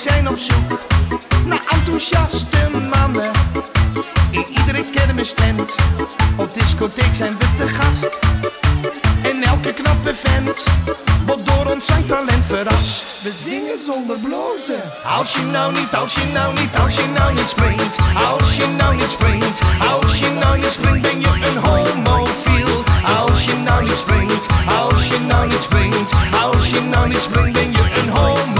zijn op zoek naar enthousiaste mannen. In iedere kermistent, op discotheek zijn we te gast. En elke knappe vent wordt door ons zijn talent verrast. We zingen zonder blozen. Als je nou niet, als je nou niet, als je nou niet springt. Als je nou niet springt, als je nou niet springt, ben je een homofiel. Als je nou niet springt, als je nou niet springt, als je nou niet springt, ben je een homofiel.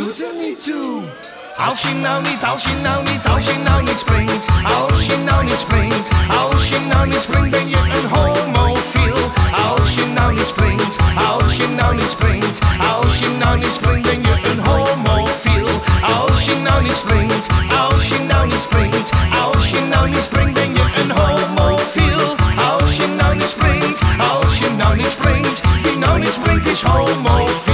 do to me too. I'll she now needs, I'll she now needs, I'll she now needs springs. I'll she now needs springs. I'll she now needs spring, then you can home all feel. I'll she now needs springs. I'll she now needs springs. I'll she now needs spring, then you can home all feel. I'll she now needs springs. I'll she now needs springs. I'll she now needs spring, then you can home feel. I'll she now needs springs. I'll she now needs springs. You know needs spring is home feel.